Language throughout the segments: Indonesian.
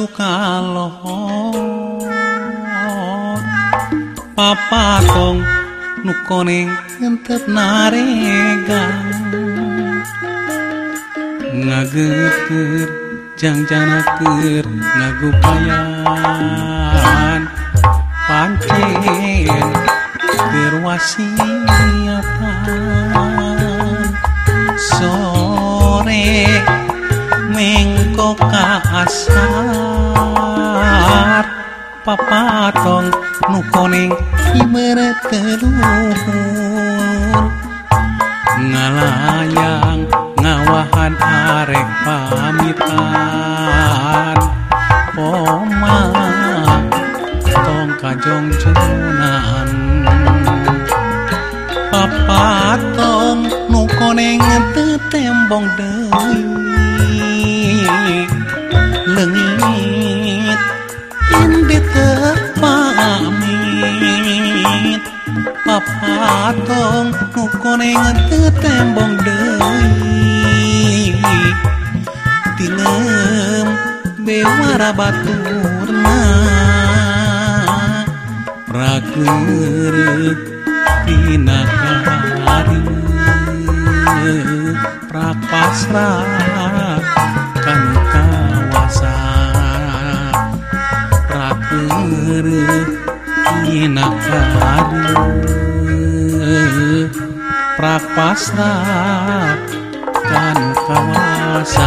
sukalohon papatong nukoning entep narega ngageter jangjanaker ngagupayan pancen apa sore mengko kasar, kaasar papatong nukoning imere telur teluhur ngalayang ngawahan arek pamitan poma tong kajong cunan, papatong nukoning tetembong deui ami mimit Mapatongng kukonenge teu tembong dehi tin bema rabat turna ragu hin nga la prapas ra Quan Inak raman prapasta dan kawasa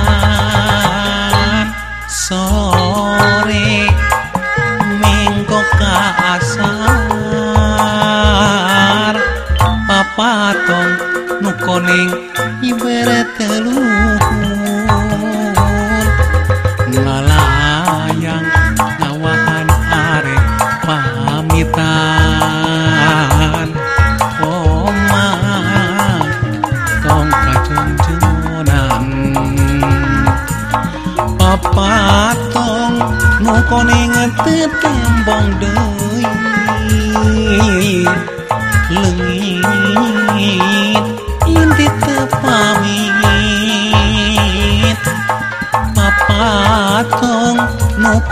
nukoning ibarat teluhur ngalayang ngawahan arek pamitan koma tong kacung papa papatong nukoning tetembong doi lengi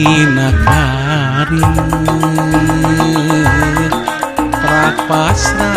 trap na